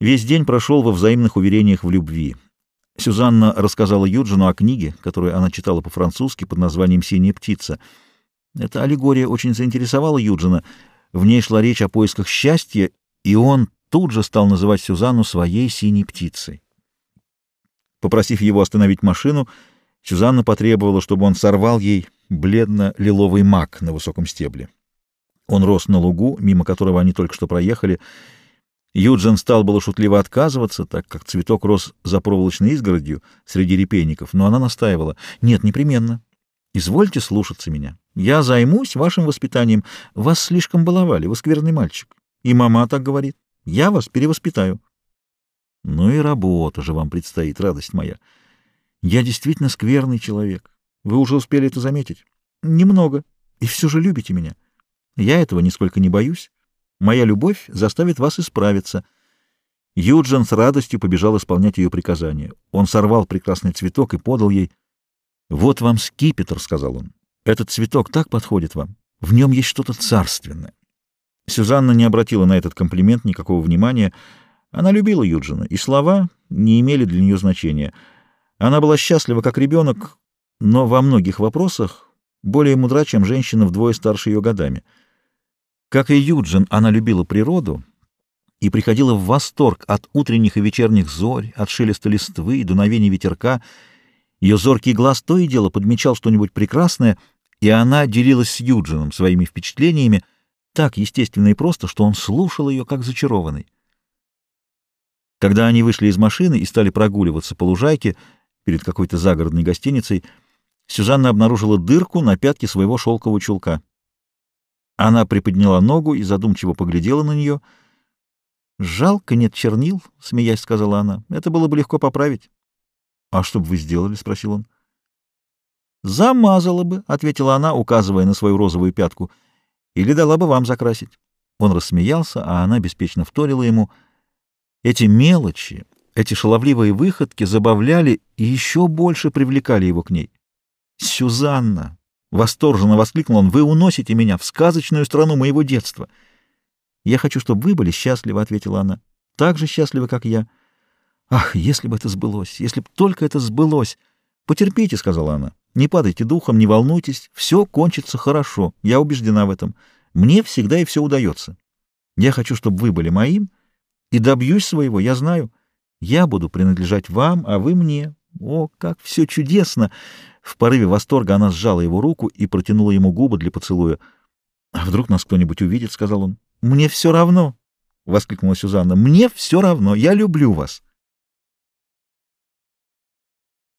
Весь день прошел во взаимных уверениях в любви. Сюзанна рассказала Юджину о книге, которую она читала по-французски под названием «Синяя птица». Эта аллегория очень заинтересовала Юджина. В ней шла речь о поисках счастья, и он тут же стал называть Сюзанну своей синей птицей. Попросив его остановить машину, Сюзанна потребовала, чтобы он сорвал ей бледно-лиловый мак на высоком стебле. Он рос на лугу, мимо которого они только что проехали. Юджин стал было шутливо отказываться, так как цветок рос за проволочной изгородью среди репейников, но она настаивала. «Нет, непременно. Извольте слушаться меня. Я займусь вашим воспитанием. Вас слишком баловали, вы скверный мальчик. И мама так говорит. Я вас перевоспитаю». «Ну и работа же вам предстоит, радость моя. Я действительно скверный человек. Вы уже успели это заметить?» «Немного. И все же любите меня». Я этого нисколько не боюсь. Моя любовь заставит вас исправиться. Юджин с радостью побежал исполнять ее приказание. Он сорвал прекрасный цветок и подал ей. «Вот вам скипетр», — сказал он. «Этот цветок так подходит вам. В нем есть что-то царственное». Сюзанна не обратила на этот комплимент никакого внимания. Она любила Юджина, и слова не имели для нее значения. Она была счастлива, как ребенок, но во многих вопросах более мудра, чем женщина вдвое старше ее годами. Как и Юджин, она любила природу и приходила в восторг от утренних и вечерних зорь, от шелеста листвы и дуновений ветерка. Ее зоркий глаз то и дело подмечал что-нибудь прекрасное, и она делилась с Юджином своими впечатлениями так естественно и просто, что он слушал ее как зачарованный. Когда они вышли из машины и стали прогуливаться по лужайке перед какой-то загородной гостиницей, Сюзанна обнаружила дырку на пятке своего шелкового чулка. Она приподняла ногу и задумчиво поглядела на нее. «Жалко, нет чернил», — смеясь сказала она. «Это было бы легко поправить». «А что бы вы сделали?» — спросил он. «Замазала бы», — ответила она, указывая на свою розовую пятку. «Или дала бы вам закрасить». Он рассмеялся, а она беспечно вторила ему. Эти мелочи, эти шаловливые выходки забавляли и еще больше привлекали его к ней. «Сюзанна!» — восторженно воскликнул он. «Вы уносите меня в сказочную страну моего детства!» «Я хочу, чтобы вы были счастливы», — ответила она. «Так же счастливы, как я». «Ах, если бы это сбылось! Если бы только это сбылось!» «Потерпите», — сказала она. «Не падайте духом, не волнуйтесь. Все кончится хорошо. Я убеждена в этом. Мне всегда и все удается. Я хочу, чтобы вы были моим, и добьюсь своего, я знаю. Я буду принадлежать вам, а вы мне. О, как все чудесно! В порыве восторга она сжала его руку и протянула ему губы для поцелуя. «А вдруг нас кто-нибудь увидит?» — сказал он. «Мне все равно!» — воскликнула Сюзанна. «Мне все равно! Я люблю вас!»